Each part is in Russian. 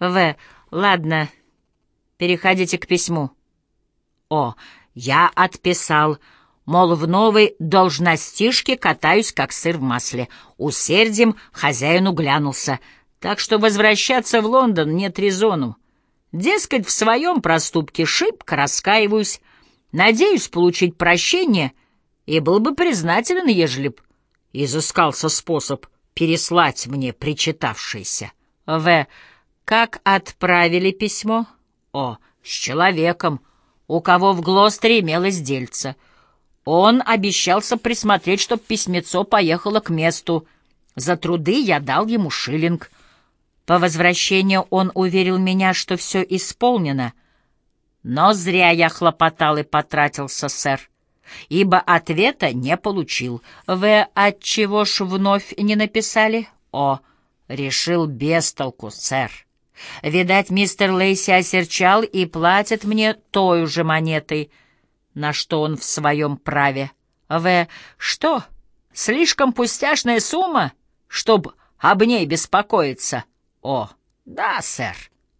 В. Ладно, переходите к письму. О. Я отписал. Мол, в новой должностишке катаюсь, как сыр в масле. Усердием хозяину глянулся. Так что возвращаться в Лондон нет резону. Дескать, в своем проступке шибко раскаиваюсь. Надеюсь получить прощение и был бы признателен, ежели б изыскался способ переслать мне причитавшееся. В. Как отправили письмо? О. С человеком, у кого в Глостере имелось дельце. Он обещался присмотреть, чтоб письмецо поехало к месту. За труды я дал ему шиллинг. По возвращению он уверил меня, что все исполнено. Но зря я хлопотал и потратился, сэр, ибо ответа не получил. Вы отчего ж вновь не написали? О, решил без толку, сэр. Видать, мистер Лейси осерчал и платит мне той же монетой, на что он в своем праве. В. Что? Слишком пустяшная сумма, чтоб об ней беспокоиться? О, да, сэр.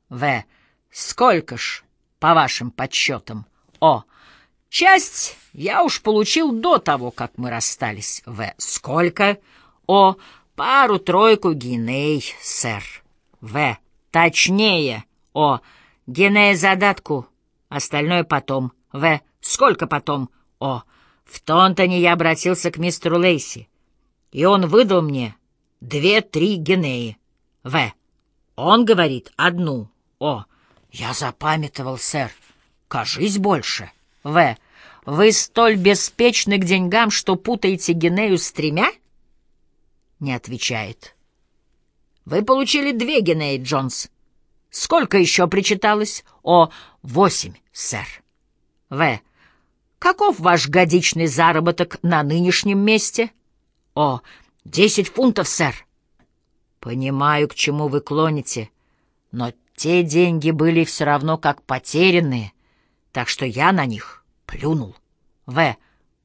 В. Сколько ж, по вашим подсчетам? О, часть я уж получил до того, как мы расстались. В. Сколько? О, пару-тройку гиней, сэр. В. Точнее, о, генея задатку, остальное потом. В. Сколько потом? О, в Тонтоне я обратился к мистеру Лейси, и он выдал мне две-три генеи. В. Он говорит одну. О, я запамятовал, сэр. Кажись больше. В. Вы столь беспечны к деньгам, что путаете генею с тремя? Не отвечает. Вы получили две генеи, Джонс. Сколько еще причиталось? О, восемь, сэр. В. Каков ваш годичный заработок на нынешнем месте? О, десять фунтов, сэр. Понимаю, к чему вы клоните, но те деньги были все равно как потерянные, так что я на них плюнул. В.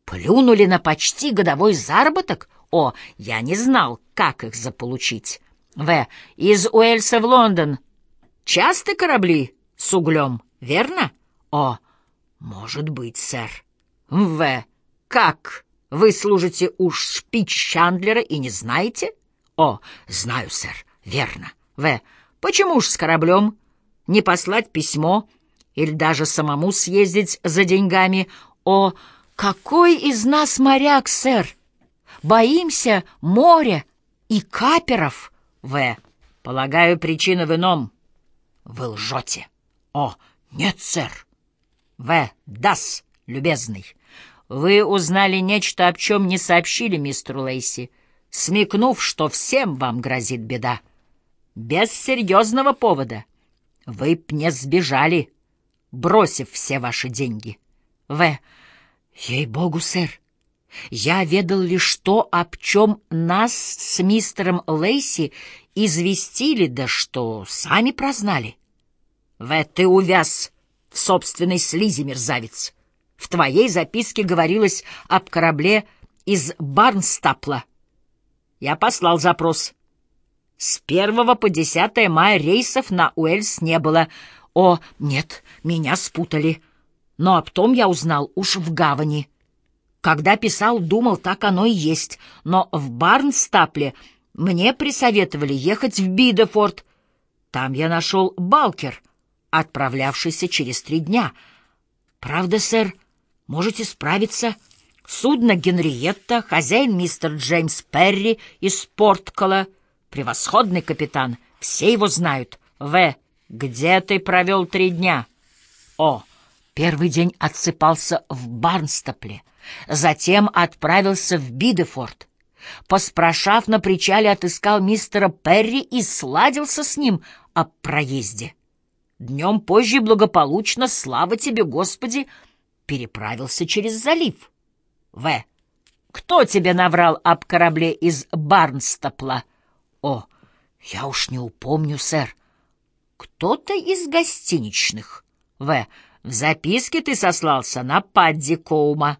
Плюнули на почти годовой заработок? О, я не знал, как их заполучить. В. Из Уэльса в Лондон. Часто корабли с углем, верно? О. Может быть, сэр. В. Как? Вы служите у шпич-чандлера и не знаете? О. Знаю, сэр. Верно. В. Почему ж с кораблем? Не послать письмо или даже самому съездить за деньгами? О. Какой из нас моряк, сэр? Боимся моря и каперов. В. Полагаю, причина в ином. Вы лжете. О, нет, сэр. В. Дас, любезный. Вы узнали нечто, о чем не сообщили мистеру Лейси, смекнув, что всем вам грозит беда. Без серьезного повода. Вы б не сбежали, бросив все ваши деньги. В. Ей-богу, сэр, я ведал лишь то, об чем нас с мистером Лейси известили, да что сами прознали. В ты увяз в собственной слизи, мерзавец. В твоей записке говорилось об корабле из Барнстапла. Я послал запрос. С первого по десятое мая рейсов на Уэльс не было. О, нет, меня спутали. Но об том я узнал уж в гавани. Когда писал, думал, так оно и есть. Но в Барнстапле мне присоветовали ехать в Бидефорд. Там я нашел Балкер, отправлявшийся через три дня. Правда, сэр, можете справиться. Судно Генриетта, хозяин мистер Джеймс Перри из Порткола, превосходный капитан, все его знают. В. Где ты провел три дня? О. Первый день отсыпался в Барнстапле. Затем отправился в Бидефорд. Поспрашав на причале, отыскал мистера Перри и сладился с ним о проезде. Днем позже благополучно, слава тебе, Господи, переправился через залив. В. Кто тебе наврал об корабле из Барнстапла? О, я уж не упомню, сэр. Кто-то из гостиничных. В. В записке ты сослался на Падди Коума.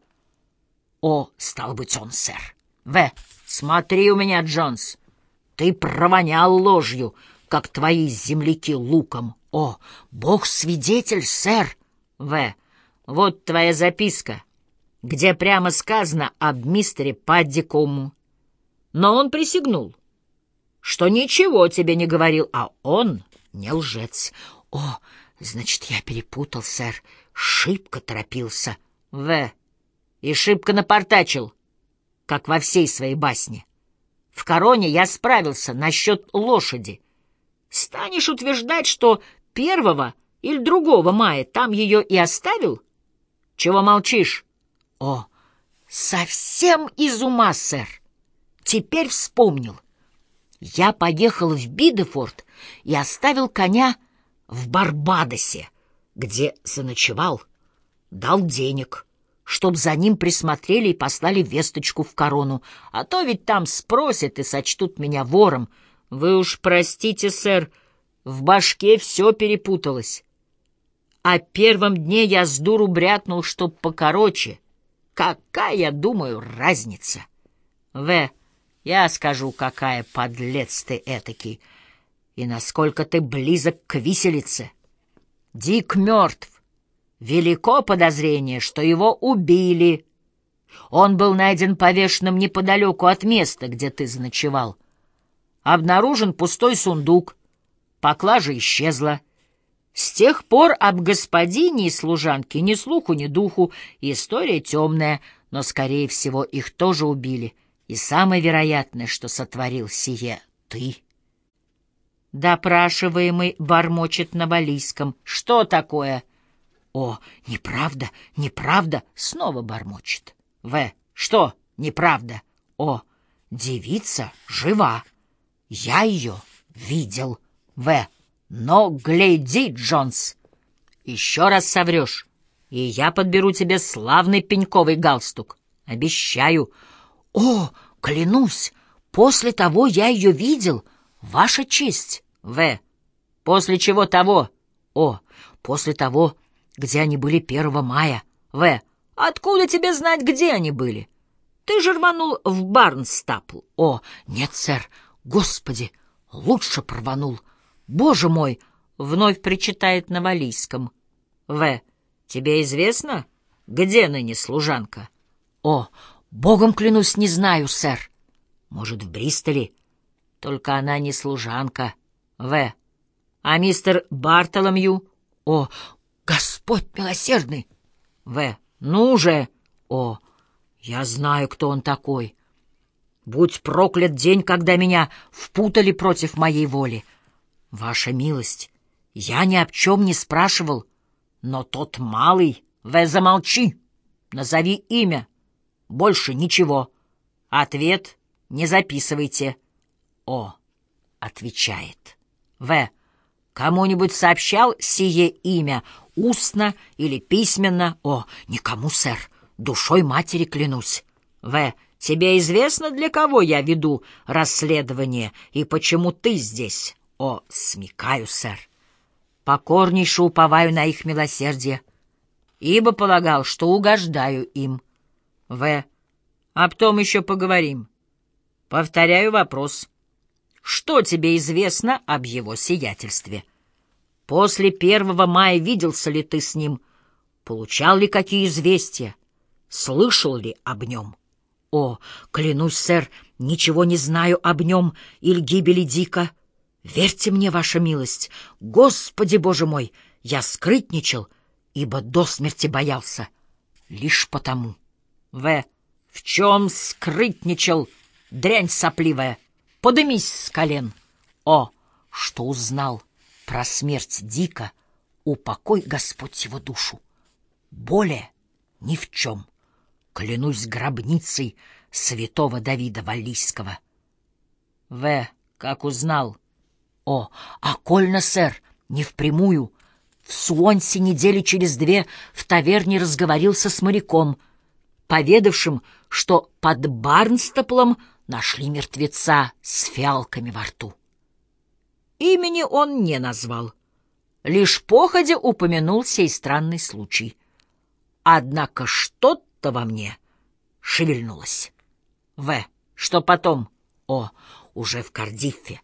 О, стал быть, он, сэр. В. Смотри у меня, Джонс. Ты провонял ложью, как твои земляки луком. О, бог свидетель, сэр! В. Вот твоя записка, где прямо сказано об мистере Паддикому. Но он присягнул, что ничего тебе не говорил, а он не лжец. О, значит, я перепутал, сэр, шибко торопился. В. И шибко напортачил, как во всей своей басне. В короне я справился насчет лошади. Станешь утверждать, что первого или другого мая там ее и оставил? Чего молчишь? О, совсем из ума, сэр. Теперь вспомнил. Я поехал в Бидефорд и оставил коня в Барбадосе, где заночевал, дал денег, чтоб за ним присмотрели и послали весточку в корону, а то ведь там спросят и сочтут меня вором. Вы уж простите, сэр, в башке все перепуталось. А первом дне я с дуру брякнул, чтоб покороче. Какая, думаю, разница? В. Я скажу, какая подлец ты этакий, и насколько ты близок к виселице. Дик мертв. Велико подозрение, что его убили. Он был найден повешенным неподалеку от места, где ты заночевал. Обнаружен пустой сундук. Поклажа исчезла. С тех пор об господине и служанке ни слуху, ни духу. История темная, но, скорее всего, их тоже убили. И самое вероятное, что сотворил сие ты. Допрашиваемый бормочет на валийском. Что такое? О, неправда, неправда, снова бормочет. В. Что? Неправда. О, девица жива. Я ее видел. В. Но гляди, Джонс, еще раз соврешь, и я подберу тебе славный пеньковый галстук. Обещаю. О, клянусь, после того я ее видел, ваша честь. В. После чего того? О, после того, где они были 1 мая. В. Откуда тебе знать, где они были? Ты же рванул в Барнстапл. О, нет, сэр, господи, лучше порванул. Боже мой, вновь причитает на валийском. В. Тебе известно, где ныне служанка? О, богом клянусь, не знаю, сэр. Может, в Бристоле? Только она не служанка. В. А мистер Бартоломью? О, Господь милосердный! В. Ну же! О, я знаю, кто он такой. Будь проклят день, когда меня впутали против моей воли. Ваша милость, я ни об чем не спрашивал, но тот малый... В. Замолчи! Назови имя. Больше ничего. Ответ не записывайте. О, отвечает. В. Кому-нибудь сообщал сие имя, устно или письменно? О, никому, сэр, душой матери клянусь. В. Тебе известно, для кого я веду расследование и почему ты здесь? О, смекаю, сэр. Покорнейше уповаю на их милосердие, ибо полагал, что угождаю им. В. Об том еще поговорим. Повторяю вопрос. Что тебе известно об его сиятельстве? После первого мая виделся ли ты с ним? Получал ли какие известия? Слышал ли об нем? О, клянусь, сэр, ничего не знаю об нем или гибели Дика. Верьте мне, ваша милость, Господи Боже мой, я скрытничал, ибо до смерти боялся. Лишь потому. В. В чем скрытничал, дрянь сопливая? Подымись с колен. О, что узнал про смерть Дика, упокой Господь его душу. Более ни в чем. Клянусь гробницей святого Давида Валлийского. В. Как узнал? О, окольно, сэр, не впрямую. В Суонсе недели через две в таверне разговорился с моряком, поведавшим, что под Барнстаплом нашли мертвеца с фиалками во рту. Имени он не назвал, лишь походя упомянул сей странный случай. Однако что-то во мне шевельнулось. В. Что потом? О, уже в Кардиффе.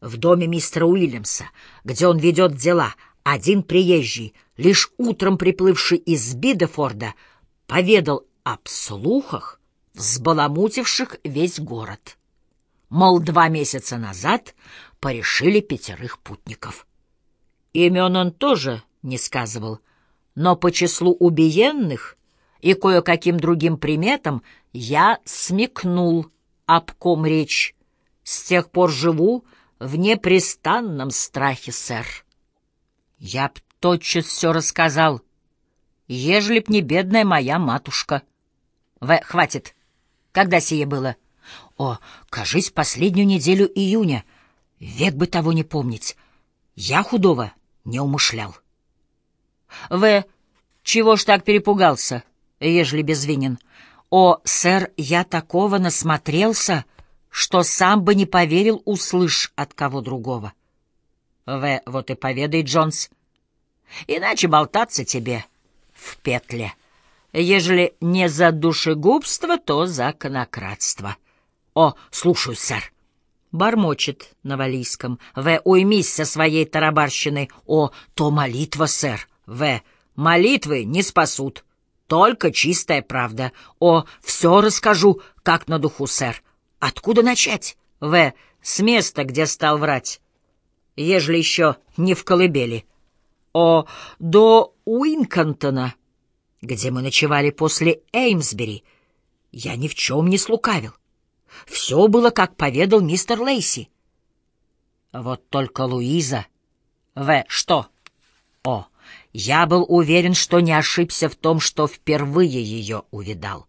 В доме мистера Уильямса, где он ведет дела, один приезжий, лишь утром приплывший из Бидефорда, поведал об слухах, взбаламутивших весь город. Мол, два месяца назад порешили пятерых путников. Имен он тоже не сказывал, но по числу убиенных и кое-каким другим приметам я смекнул, об ком речь. С тех пор живу в непрестанном страхе, сэр. Я б тотчас все рассказал, ежели б не бедная моя матушка. В, хватит. Когда сие было? О, кажись, последнюю неделю июня. Век бы того не помнить. Я худого не умышлял. В, чего ж так перепугался, ежели безвинен? О, сэр, я такого насмотрелся, что сам бы не поверил, услышь от кого другого. В, вот и поведай, Джонс. Иначе болтаться тебе в петле. Ежели не за душегубство, то за конократство. О, слушаю, сэр. Бормочет на валийском. В, уймись со своей тарабарщиной. О, то молитва, сэр. В, молитвы не спасут. Только чистая правда. О, все расскажу, как на духу, сэр. Откуда начать? В, с места, где стал врать. Ежели еще не в колыбели. О, до Уинкантона, где мы ночевали после Эймсбери. Я ни в чем не слукавил. Все было, как поведал мистер Лейси. Вот только Луиза... В. Что? О, я был уверен, что не ошибся в том, что впервые ее увидал.